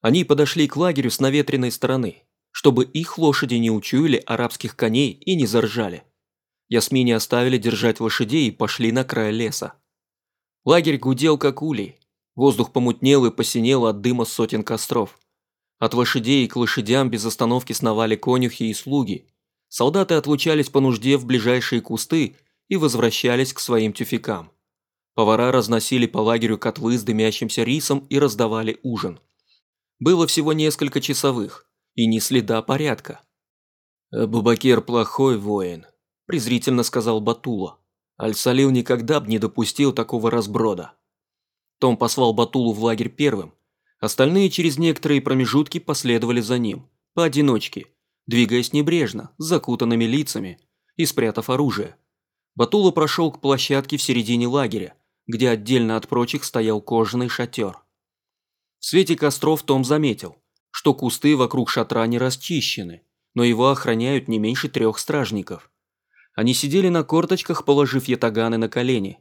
Они подошли к лагерю с наветренной стороны, чтобы их лошади не учуяли арабских коней и не заржали. Ясмине оставили держать лошадей и пошли на край леса. Лагерь гудел, как улей. Воздух помутнел и посинел от дыма сотен костров. От лошадей к лошадям без остановки сновали конюхи и слуги. Солдаты отлучались по нужде в ближайшие кусты и возвращались к своим тюфякам. Повара разносили по лагерю котлы с дымящимся рисом и раздавали ужин. Было всего несколько часовых, и ни следа порядка. «Бубакер плохой воин», – презрительно сказал Батула. Аль-Салил никогда бы не допустил такого разброда. Том послал Батулу в лагерь первым. Остальные через некоторые промежутки последовали за ним, поодиночке, двигаясь небрежно, с закутанными лицами и спрятав оружие. Батула прошел к площадке в середине лагеря, где отдельно от прочих стоял кожаный шатер. В свете костров Том заметил, что кусты вокруг шатра не расчищены, но его охраняют не меньше трех стражников. Они сидели на корточках, положив ятаганы на колени.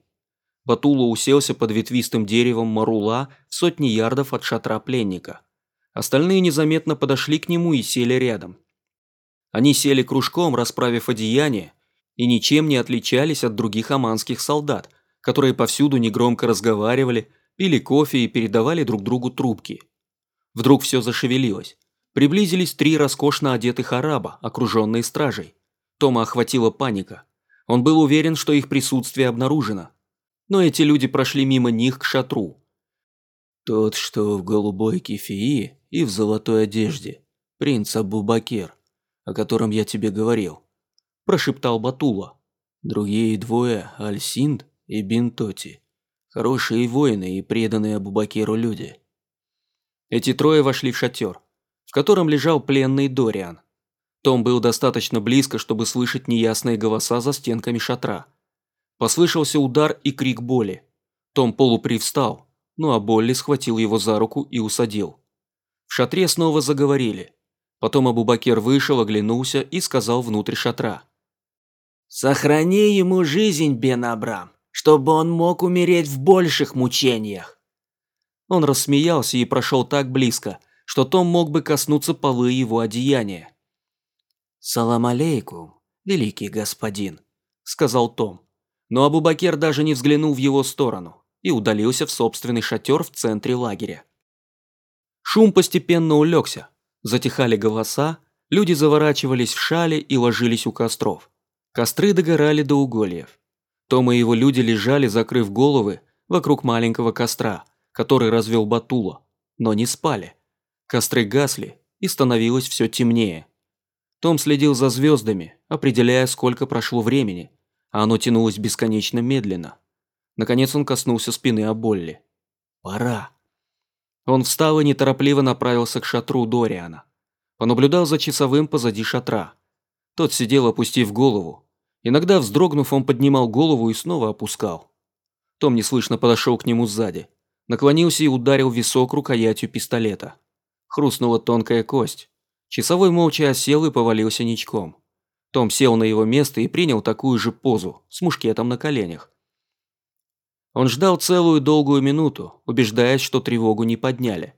Батула уселся под ветвистым деревом марула в сотни ярдов от шатра пленника. Остальные незаметно подошли к нему и сели рядом. Они сели кружком, расправив одеяние, и ничем не отличались от других аманских солдат, которые повсюду негромко разговаривали, пили кофе и передавали друг другу трубки. Вдруг все зашевелилось. Приблизились три роскошно одетых араба, окруженные стражей. Тома охватила паника. Он был уверен, что их присутствие обнаружено. Но эти люди прошли мимо них к шатру. «Тот, что в голубой кефии и в золотой одежде, принц Абу-Бакер, о котором я тебе говорил», – прошептал Батула. «Другие двое – Аль-Синд и Бинтоти. Хорошие воины и преданные Абубакеру люди. Эти трое вошли в шатер, в котором лежал пленный Дориан. Том был достаточно близко, чтобы слышать неясные голоса за стенками шатра. Послышался удар и крик боли. Том полупривстал, ну а Болли схватил его за руку и усадил. В шатре снова заговорили. Потом Абубакер вышел, оглянулся и сказал внутрь шатра. «Сохрани ему жизнь, Бен Абрам чтобы он мог умереть в больших мучениях. Он рассмеялся и прошел так близко, что Том мог бы коснуться полы его одеяния. «Салам алейкум, великий господин», – сказал Том. Но Абубакер даже не взглянул в его сторону и удалился в собственный шатер в центре лагеря. Шум постепенно улегся, затихали голоса, люди заворачивались в шали и ложились у костров. Костры догорали до угольев. Том и его люди лежали, закрыв головы, вокруг маленького костра, который развел Батула, но не спали. Костры гасли, и становилось все темнее. Том следил за звездами, определяя, сколько прошло времени, а оно тянулось бесконечно медленно. Наконец он коснулся спины Аболли. «Пора». Он встал и неторопливо направился к шатру Дориана. Понаблюдал за часовым позади шатра. Тот сидел, опустив голову, Иногда, вздрогнув, он поднимал голову и снова опускал. Том неслышно подошел к нему сзади, наклонился и ударил висок рукоятью пистолета. Хрустнула тонкая кость. Часовой молча осел и повалился ничком. Том сел на его место и принял такую же позу, с мушкетом на коленях. Он ждал целую долгую минуту, убеждаясь, что тревогу не подняли.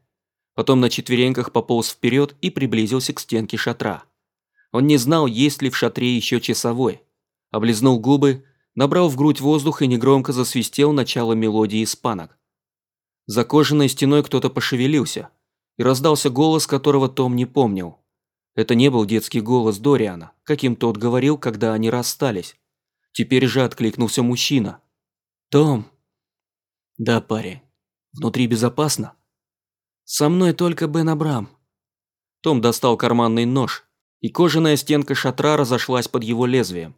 Потом на четвереньках пополз вперед и приблизился к стенке шатра. Он не знал, есть ли в шатре еще часовой, облизнул губы, набрал в грудь воздух и негромко засвистел начало мелодии испанок. За кожаной стеной кто-то пошевелился, и раздался голос, которого Том не помнил. Это не был детский голос Дориана, каким тот говорил, когда они расстались. Теперь же откликнулся мужчина. «Том!» «Да, парень. Внутри безопасно?» «Со мной только Бен Абрам». Том достал карманный нож, и кожаная стенка шатра разошлась под его лезвием.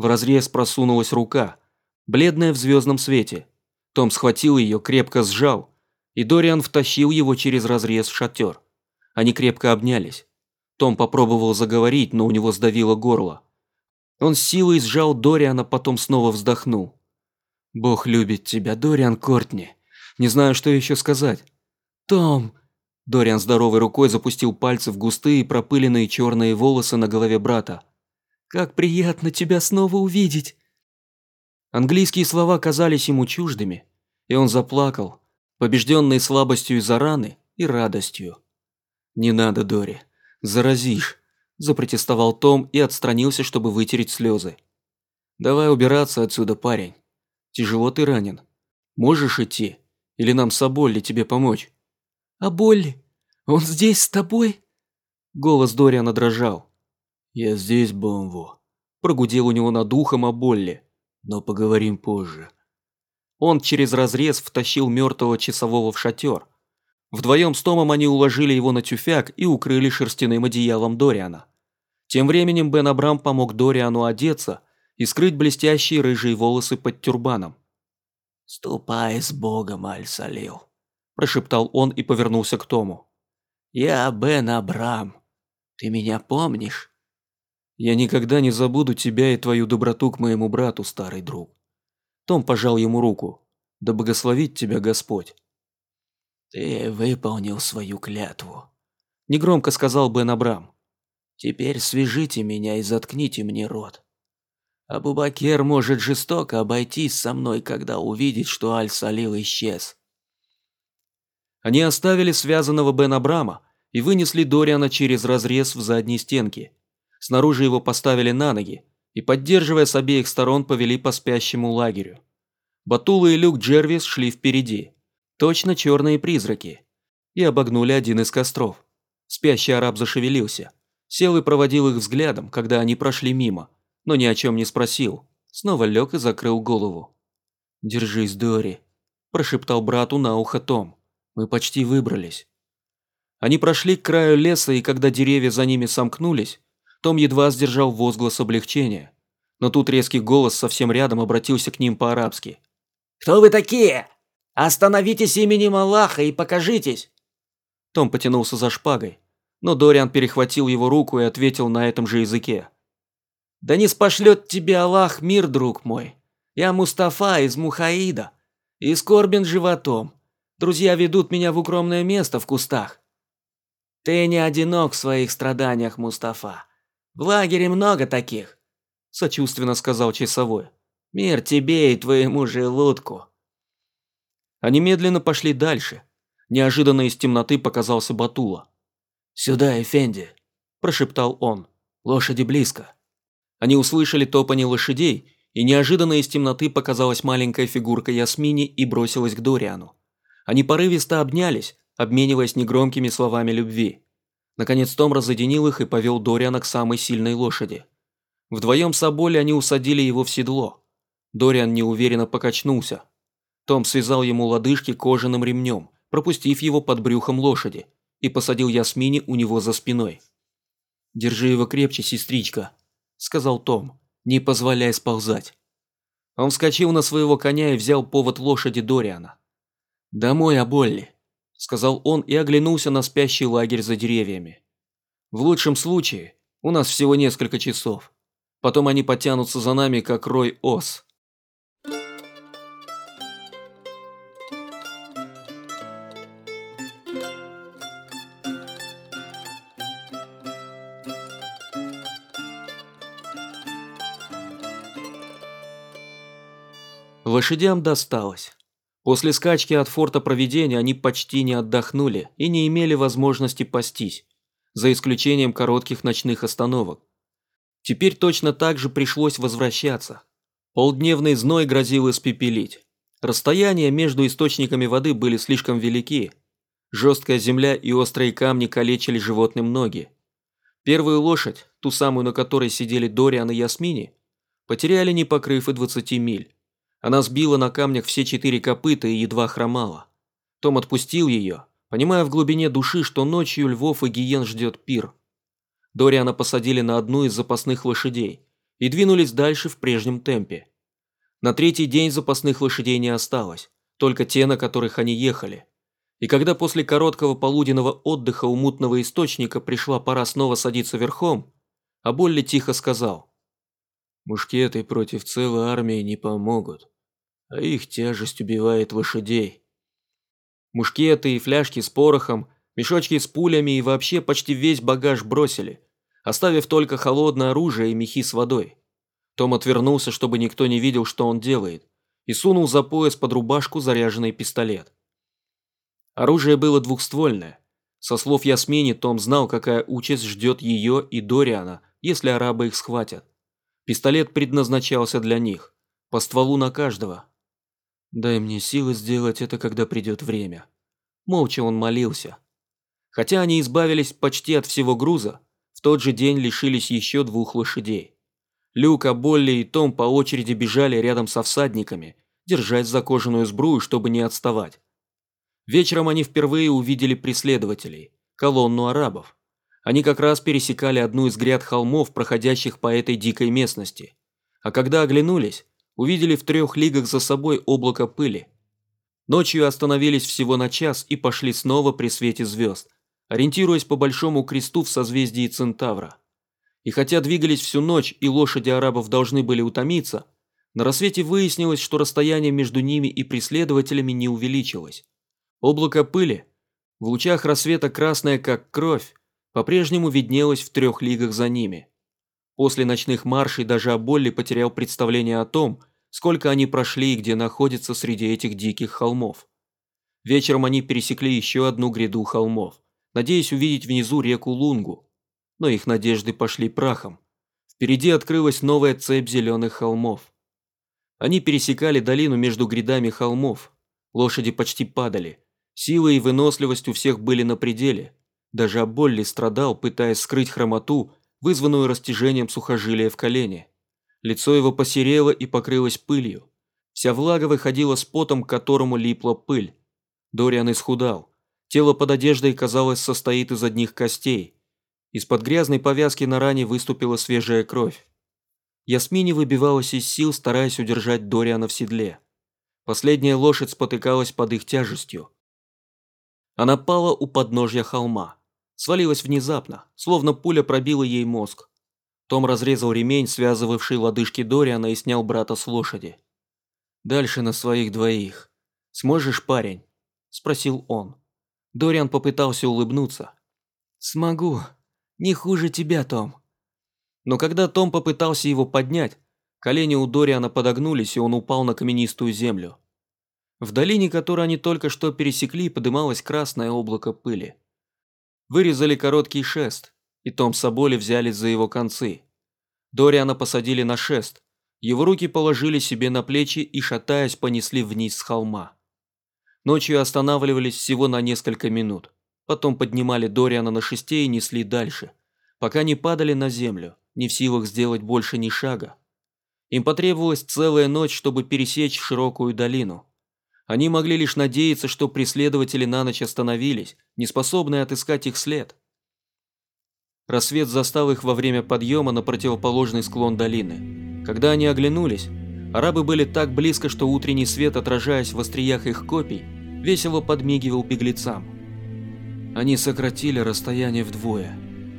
В разрез просунулась рука, бледная в звездном свете. Том схватил ее, крепко сжал, и Дориан втащил его через разрез в шатер. Они крепко обнялись. Том попробовал заговорить, но у него сдавило горло. Он с силой сжал Дориана, потом снова вздохнул. «Бог любит тебя, Дориан Кортни. Не знаю, что еще сказать». «Том!» Дориан здоровой рукой запустил пальцы в густые пропыленные черные волосы на голове брата. Как приятно тебя снова увидеть!» Английские слова казались ему чуждыми, и он заплакал, побежденный слабостью из-за раны и радостью. «Не надо, Дори. Заразишь», – запротестовал Том и отстранился, чтобы вытереть слезы. «Давай убираться отсюда, парень. Тяжело ты ранен. Можешь идти? Или нам с Аболли тебе помочь?» «А Болли? Он здесь с тобой?» Голос Дориана дрожал. «Я здесь, Бомво», – прогудел у него над ухом Аболли. «Но поговорим позже». Он через разрез втащил мертвого часового в шатер. Вдвоем с Томом они уложили его на тюфяк и укрыли шерстяным одеялом Дориана. Тем временем Бен Абрам помог Дориану одеться и скрыть блестящие рыжие волосы под тюрбаном. «Ступай с Богом, Аль-Салил», – прошептал он и повернулся к Тому. «Я Бен Абрам. Ты меня помнишь?» «Я никогда не забуду тебя и твою доброту к моему брату, старый друг». Том пожал ему руку. «Да благословит тебя Господь». «Ты выполнил свою клятву», – негромко сказал Бен Абрам. «Теперь свяжите меня и заткните мне рот. Абубакер может жестоко обойтись со мной, когда увидит, что Аль-Салил исчез». Они оставили связанного Бен Абрама и вынесли Дориана через разрез в задней стенке. Снаружи его поставили на ноги и, поддерживая с обеих сторон, повели по спящему лагерю. Батула и Люк Джервис шли впереди, точно черные призраки, и обогнули один из костров. Спящий араб зашевелился, сел и проводил их взглядом, когда они прошли мимо, но ни о чем не спросил, снова лег и закрыл голову. «Держись, Дори», – прошептал брату на ухо Том. «Мы почти выбрались». Они прошли к краю леса, и когда деревья за ними сомкнулись, том едва сдержал возглас облегчения. Но тут резкий голос совсем рядом обратился к ним по-арабски. «Кто вы такие? Остановитесь именем Аллаха и покажитесь!» Том потянулся за шпагой, но Дориан перехватил его руку и ответил на этом же языке. «Да не спошлет тебе Аллах мир, друг мой. Я Мустафа из Мухаида. И скорбен животом. Друзья ведут меня в укромное место в кустах. Ты не одинок в своих страданиях, Мустафа. В лагере много таких», – сочувственно сказал часовой. «Мир тебе и твоему желудку». Они медленно пошли дальше. Неожиданно из темноты показался Батула. «Сюда, Эфенди», – прошептал он. «Лошади близко». Они услышали топание лошадей, и неожиданно из темноты показалась маленькая фигурка Ясмини и бросилась к Дориану. Они порывисто обнялись, обмениваясь негромкими словами любви. Наконец Том разъединил их и повел Дориана к самой сильной лошади. Вдвоем с Аболи они усадили его в седло. Дориан неуверенно покачнулся. Том связал ему лодыжки кожаным ремнем, пропустив его под брюхом лошади, и посадил Ясмини у него за спиной. «Держи его крепче, сестричка», – сказал Том, – «не позволяй сползать». Он вскочил на своего коня и взял повод лошади Дориана. «Домой, Аболли», сказал он и оглянулся на спящий лагерь за деревьями. В лучшем случае у нас всего несколько часов. Потом они потянутся за нами, как рой ос. Лошадям досталось. После скачки от форта Проведения они почти не отдохнули и не имели возможности пастись, за исключением коротких ночных остановок. Теперь точно так же пришлось возвращаться. Полдневный зной грозил испепелить. Расстояния между источниками воды были слишком велики. Жесткая земля и острые камни калечили животным ноги. Первую лошадь, ту самую, на которой сидели Дориан и Ясмини, потеряли не покрыв и 20 миль. Она сбила на камнях все четыре копыта и едва хромала. Том отпустил ее, понимая в глубине души, что ночью львов и гиен ждет пир. Дориана посадили на одну из запасных лошадей и двинулись дальше в прежнем темпе. На третий день запасных лошадей не осталось, только те, на которых они ехали. И когда после короткого полуденного отдыха у мутного источника пришла пора снова садиться верхом, Аболли тихо сказал. «Мушкеты против целой армии не помогут а их тяжесть убивает лошадей. Мушкеты и фляжки с порохом, мешочки с пулями и вообще почти весь багаж бросили, оставив только холодное оружие и мехи с водой. Том отвернулся, чтобы никто не видел, что он делает, и сунул за пояс под рубашку заряженный пистолет. Оружие было двухствольное. Со слов Ясмини, Том знал, какая участь ждет ее и Дориана, если арабы их схватят. Пистолет предназначался для них. По стволу на каждого. «Дай мне силы сделать это, когда придет время». Молча он молился. Хотя они избавились почти от всего груза, в тот же день лишились еще двух лошадей. Люка, Болли и Том по очереди бежали рядом со всадниками, держась за кожаную сбрую, чтобы не отставать. Вечером они впервые увидели преследователей, колонну арабов. Они как раз пересекали одну из гряд холмов, проходящих по этой дикой местности. А когда оглянулись, увидели в трех лигах за собой облако пыли. Ночью остановились всего на час и пошли снова при свете звезд, ориентируясь по большому кресту в созвездии Центавра. И хотя двигались всю ночь и лошади арабов должны были утомиться, на рассвете выяснилось, что расстояние между ними и преследователями не увеличилось. Облако пыли, в лучах рассвета красное как кровь, по-прежнему виднелось в трех лигах за ними. После ночных маршей даже Аболли потерял представление о том, сколько они прошли и где находятся среди этих диких холмов. Вечером они пересекли еще одну гряду холмов, надеясь увидеть внизу реку Лунгу, но их надежды пошли прахом. Впереди открылась новая цепь зеленых холмов. Они пересекали долину между грядами холмов. Лошади почти падали. Сила и выносливость у всех были на пределе. Даже Аболли страдал, пытаясь скрыть хромоту, вызванную растяжением сухожилия в колене. Лицо его посерело и покрылось пылью. Вся влага выходила с потом, к которому липла пыль. Дориан исхудал. Тело под одеждой, казалось, состоит из одних костей. Из-под грязной повязки на ране выступила свежая кровь. Ясмини выбивалась из сил, стараясь удержать Дориана в седле. Последняя лошадь спотыкалась под их тяжестью. Она пала у подножья холма. Свалилась внезапно, словно пуля пробила ей мозг. Том разрезал ремень, связывавший лодыжки Дориана, и снял брата с лошади. «Дальше на своих двоих. Сможешь, парень?» – спросил он. Дориан попытался улыбнуться. «Смогу», не хуже тебя, Том. Но когда Том попытался его поднять, колени у Дориана подогнулись, и он упал на каменистую землю. В долине, которую они только что пересекли, подымалось красное облако пыли. Вырезали короткий шест, и Том с Аболи взялись за его концы. Дориана посадили на шест, его руки положили себе на плечи и, шатаясь, понесли вниз с холма. Ночью останавливались всего на несколько минут. Потом поднимали Дориана на шесте и несли дальше, пока не падали на землю, не в силах сделать больше ни шага. Им потребовалась целая ночь, чтобы пересечь широкую долину. Они могли лишь надеяться, что преследователи на ночь остановились, не способные отыскать их след. Рассвет застал их во время подъема на противоположный склон долины. Когда они оглянулись, арабы были так близко, что утренний свет, отражаясь в остриях их копий, весело подмигивал беглецам. Они сократили расстояние вдвое,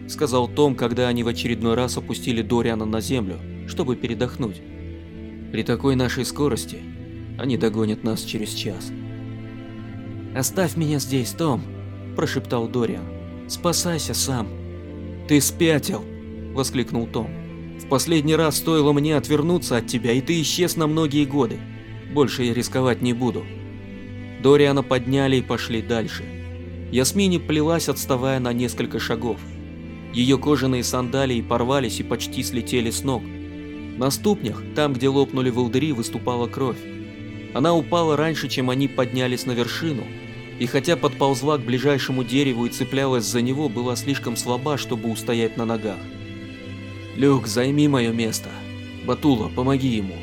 сказал Том, когда они в очередной раз опустили Дориана на землю, чтобы передохнуть. При такой нашей скорости они догонят нас через час. «Оставь меня здесь, Том», – прошептал Дориан. «Спасайся сам». «Ты спятил!» – воскликнул Том. «В последний раз стоило мне отвернуться от тебя, и ты исчез на многие годы. Больше я рисковать не буду». Дориана подняли и пошли дальше. Ясмини плелась, отставая на несколько шагов. Ее кожаные сандалии порвались и почти слетели с ног. На ступнях, там, где лопнули волдыри, выступала кровь. Она упала раньше, чем они поднялись на вершину, и хотя подползла к ближайшему дереву и цеплялась за него, была слишком слаба, чтобы устоять на ногах. «Люк, займи мое место. Батула, помоги ему».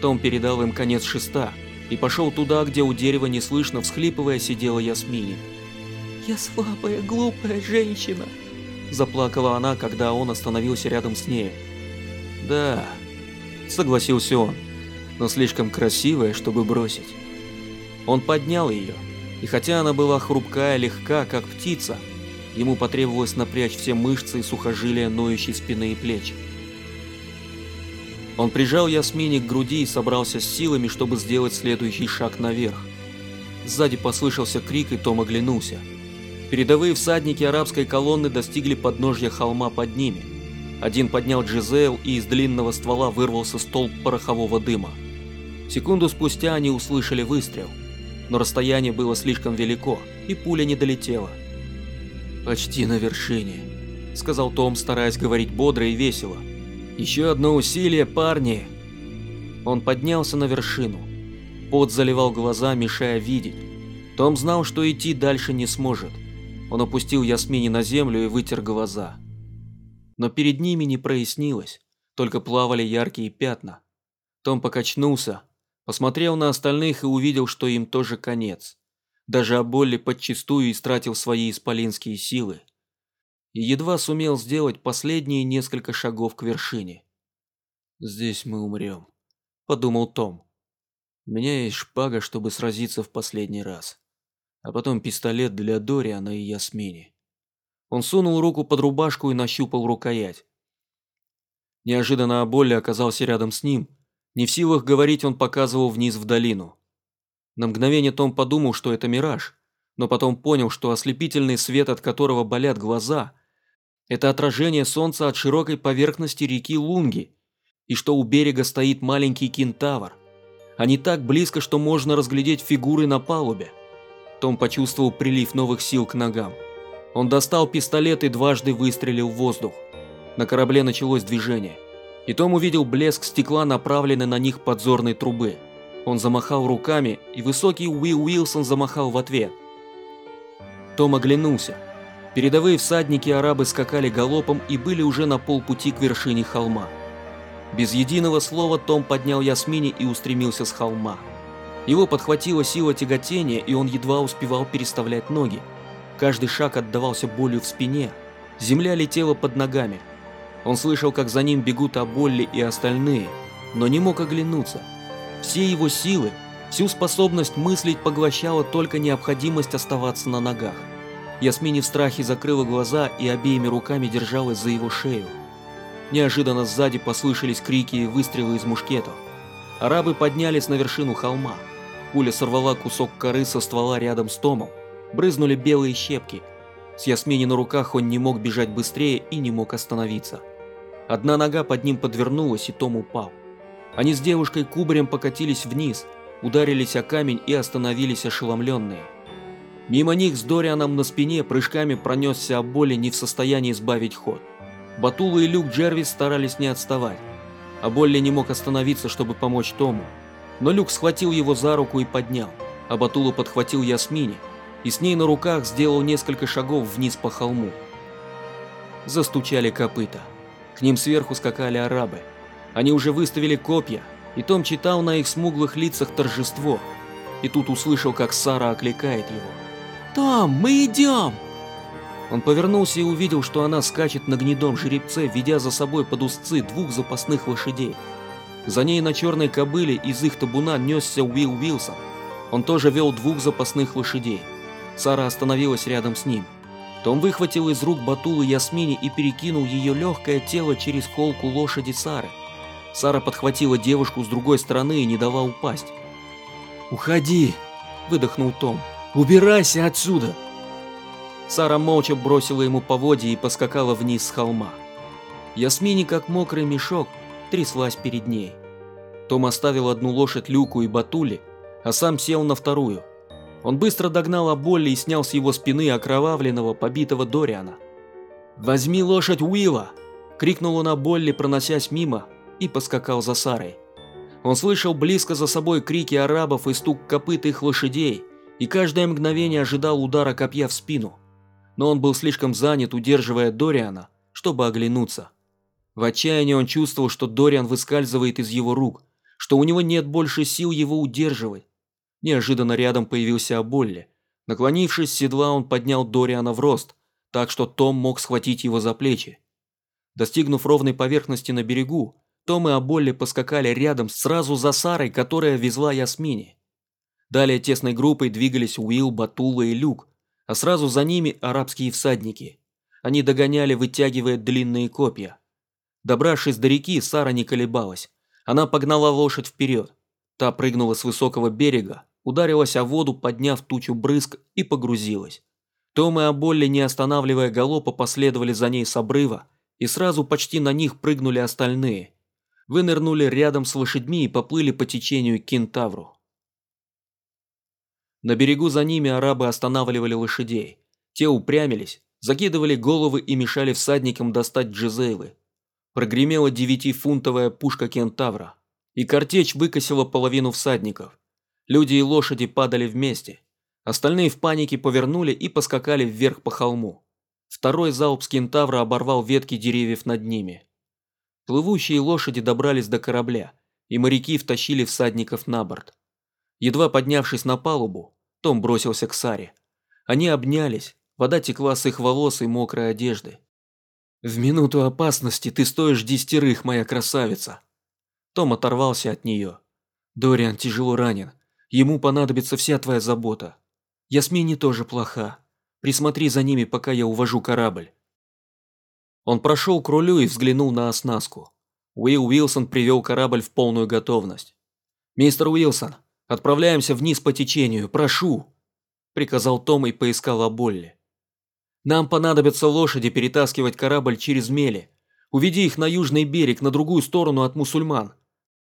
Том передал им конец шеста и пошел туда, где у дерева неслышно всхлипывая сидела Ясмини. «Я слабая, глупая женщина», – заплакала она, когда он остановился рядом с ней. «Да», – согласился он, – «но слишком красивая, чтобы бросить». Он поднял ее, и хотя она была хрупкая, легка, как птица, ему потребовалось напрячь все мышцы и сухожилия ноющей спины и плеч. Он прижал Ясмини к груди и собрался с силами, чтобы сделать следующий шаг наверх. Сзади послышался крик, и Том оглянулся. Передовые всадники арабской колонны достигли подножья холма под ними. Один поднял Джизейл, и из длинного ствола вырвался столб порохового дыма. Секунду спустя они услышали выстрел, но расстояние было слишком велико, и пуля не долетела. «Почти на вершине», – сказал Том, стараясь говорить бодро и весело. «Еще одно усилие, парни!» Он поднялся на вершину. Пот заливал глаза, мешая видеть. Том знал, что идти дальше не сможет. Он опустил Ясмини на землю и вытер глаза. Но перед ними не прояснилось, только плавали яркие пятна. Том покачнулся, посмотрел на остальных и увидел, что им тоже конец. Даже Аболли подчистую истратил свои исполинские силы. И едва сумел сделать последние несколько шагов к вершине. «Здесь мы умрем», – подумал Том. «У меня есть шпага, чтобы сразиться в последний раз. А потом пистолет для Дориана и Ясмини». Он сунул руку под рубашку и нащупал рукоять. Неожиданно Аболли оказался рядом с ним. Не в силах говорить, он показывал вниз в долину. На мгновение Том подумал, что это мираж, но потом понял, что ослепительный свет, от которого болят глаза, это отражение солнца от широкой поверхности реки Лунги, и что у берега стоит маленький кентавр. Они так близко, что можно разглядеть фигуры на палубе. Том почувствовал прилив новых сил к ногам. Он достал пистолет и дважды выстрелил в воздух. На корабле началось движение, и Том увидел блеск стекла, направленный на них подзорной трубы. Он замахал руками, и высокий Уилл Уилсон замахал в ответ. Том оглянулся. Передовые всадники-арабы скакали галопом и были уже на полпути к вершине холма. Без единого слова Том поднял Ясмини и устремился с холма. Его подхватила сила тяготения, и он едва успевал переставлять ноги. Каждый шаг отдавался болью в спине. Земля летела под ногами. Он слышал, как за ним бегут Аболли и остальные, но не мог оглянуться. Все его силы, всю способность мыслить поглощала только необходимость оставаться на ногах. Ясмини в страхе закрыла глаза и обеими руками держалась за его шею. Неожиданно сзади послышались крики и выстрелы из мушкетов. Арабы поднялись на вершину холма. Пуля сорвала кусок коры со ствола рядом с Томом. Брызнули белые щепки. С Ясмини на руках он не мог бежать быстрее и не мог остановиться. Одна нога под ним подвернулась, и Том упал. Они с девушкой кубарем покатились вниз, ударились о камень и остановились ошеломленные. Мимо них с Дорианом на спине прыжками пронесся о боли не в состоянии сбавить ход. Батула и Люк Джервис старались не отставать. А Болли не мог остановиться, чтобы помочь Тому. Но Люк схватил его за руку и поднял, а Батула подхватил Ясмини и с ней на руках сделал несколько шагов вниз по холму. Застучали копыта. К ним сверху скакали арабы. Они уже выставили копья, и Том читал на их смуглых лицах торжество. И тут услышал, как Сара окликает его. «Том, мы идем!» Он повернулся и увидел, что она скачет на гнедом жеребце, ведя за собой под узцы двух запасных лошадей. За ней на черной кобыле из их табуна несся Уилл Уилсон. Он тоже вел двух запасных лошадей. Сара остановилась рядом с ним. Том выхватил из рук Батулы Ясмини и перекинул ее легкое тело через холку лошади Сары. Сара подхватила девушку с другой стороны и не дала упасть. «Уходи!» – выдохнул Том. «Убирайся отсюда!» Сара молча бросила ему поводья и поскакала вниз с холма. Ясмини, как мокрый мешок, тряслась перед ней. Том оставил одну лошадь Люку и Батуле, а сам сел на вторую. Он быстро догнал Аболли и снял с его спины окровавленного, побитого Дориана. «Возьми лошадь Уилла!» – крикнул он Аболли, проносясь мимо, и поскакал за Сарой. Он слышал близко за собой крики арабов и стук копыт их лошадей, и каждое мгновение ожидал удара копья в спину. Но он был слишком занят, удерживая Дориана, чтобы оглянуться. В отчаянии он чувствовал, что Дориан выскальзывает из его рук, что у него нет больше сил его удерживать. Неожиданно рядом появился Аболли. Наклонившись с он поднял Дориана в рост, так что Том мог схватить его за плечи. Достигнув ровной поверхности на берегу, том и Аболли поскакали рядом сразу за Сарой, которая везла Ясмини. Далее тесной группой двигались Уилл, Батула и Люк, а сразу за ними арабские всадники. Они догоняли, вытягивая длинные копья. Добравшись до реки, Сара не колебалась. Она погнала лошадь вперед. Та прыгнула с высокого берега, ударилась о воду, подняв тучу брызг и погрузилась. Том и Аболли, не останавливая галопа, последовали за ней с обрыва, и сразу почти на них прыгнули остальные – вынырнули рядом с лошадьми и поплыли по течению к кентавру. На берегу за ними арабы останавливали лошадей. Те упрямились, закидывали головы и мешали всадникам достать джезейлы. Прогремела девятифунтовая пушка кентавра, и картечь выкосила половину всадников. Люди и лошади падали вместе. Остальные в панике повернули и поскакали вверх по холму. Второй залп с кентавра оборвал ветки деревьев над ними. Плывущие лошади добрались до корабля, и моряки втащили всадников на борт. Едва поднявшись на палубу, Том бросился к Саре. Они обнялись, вода текла с их волос и мокрой одежды. «В минуту опасности ты стоишь десятерых, моя красавица!» Том оторвался от нее. «Дориан тяжело ранен. Ему понадобится вся твоя забота. Ясмине тоже плоха. Присмотри за ними, пока я увожу корабль». Он прошел к рулю и взглянул на оснастку. Уилл Уилсон привел корабль в полную готовность. «Мистер Уилсон, отправляемся вниз по течению, прошу!» Приказал Том и поискал Аболли. «Нам понадобятся лошади перетаскивать корабль через мели. Уведи их на южный берег, на другую сторону от мусульман.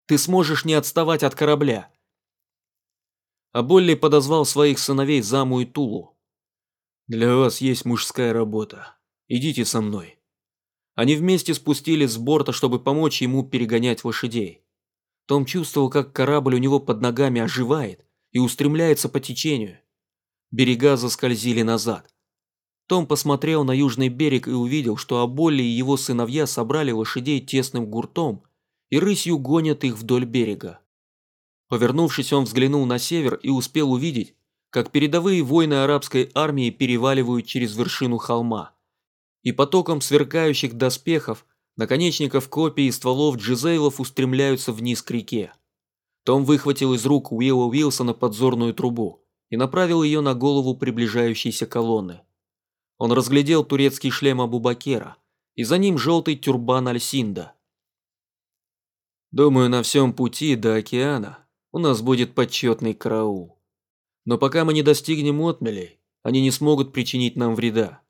Ты сможешь не отставать от корабля». Аболли подозвал своих сыновей Заму и Тулу. «Для вас есть мужская работа. Идите со мной». Они вместе спустились с борта, чтобы помочь ему перегонять лошадей. Том чувствовал, как корабль у него под ногами оживает и устремляется по течению. Берега заскользили назад. Том посмотрел на южный берег и увидел, что Аболли и его сыновья собрали лошадей тесным гуртом и рысью гонят их вдоль берега. Повернувшись, он взглянул на север и успел увидеть, как передовые войны арабской армии переваливают через вершину холма и потоком сверкающих доспехов, наконечников копий и стволов джизейлов устремляются вниз к реке. Том выхватил из рук Уилла Уилсона подзорную трубу и направил ее на голову приближающейся колонны. Он разглядел турецкий шлем Абубакера и за ним желтый тюрбан Альсинда. «Думаю, на всем пути до океана у нас будет почетный караул. Но пока мы не достигнем отмелей, они не смогут причинить нам вреда.